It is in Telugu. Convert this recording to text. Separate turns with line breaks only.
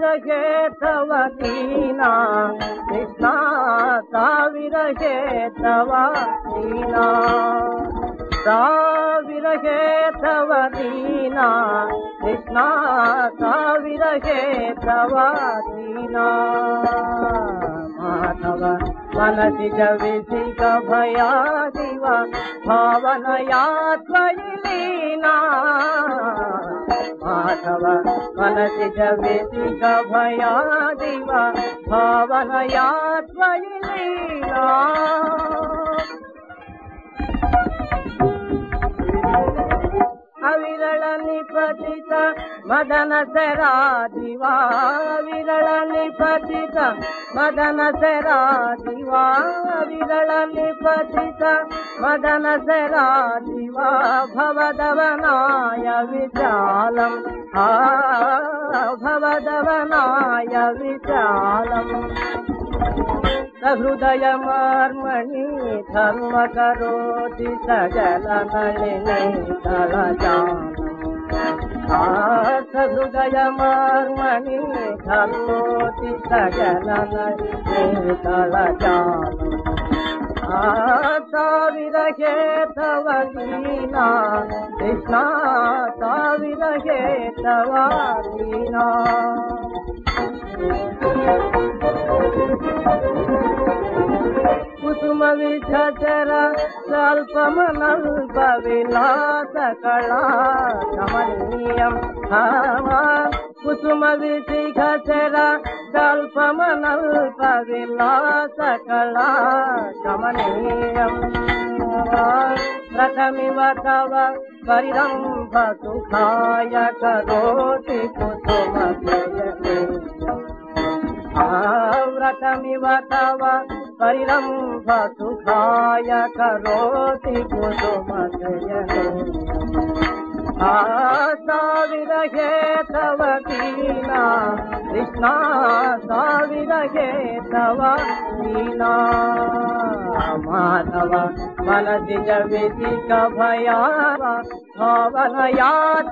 तव कीना कृष्णा ताविरहे तव कीना ताविरहे तव कीना कृष्णा ताविरहे तव कीना माधव मनसि च विधिकभया दिव भावनया त्वयि लीना माधव मनसि च विधिकभया दिव भावनया त्वयि लीना अविरल निपतित मदन सरा दिवा विरल निपतित మదన శరా దివా విరళని పతిత మదన శరా దివా భవదవనాయ విశాలం హృదయ మర్మణి ధర్మ కరోతి धर्म करोति सजलनलिने तलजानम् सहृदयमार्मणि धर्मो ಸಾವಿರಹೇ ತವ ದೀನಾ ಕೃಷ್ಣ ಸಾವಿರಹೇ ತವ ದೀನಾ ಕುಸುಮ ವಿಚರ ಸ್ವಲ್ಪಮನಲ್ಪ ವಿಲಾಸ ಕಳಾ ಕಮನೀಯಂ ಹಾಮ ఉపమనల్ప విలాస కళా గమనీయం రథమివ తవ పరిరంభ సుఖాయ కరోతి కుసుమ వ్రతమివ తవ పరిరంభ సుఖాయ కరోతి కుసుమ ఆ సావిరహే తవ దీనా दीना कृष्णा साविरहे तव दीना माधव मनसि जवितिक भया भावनयात्वयिलीना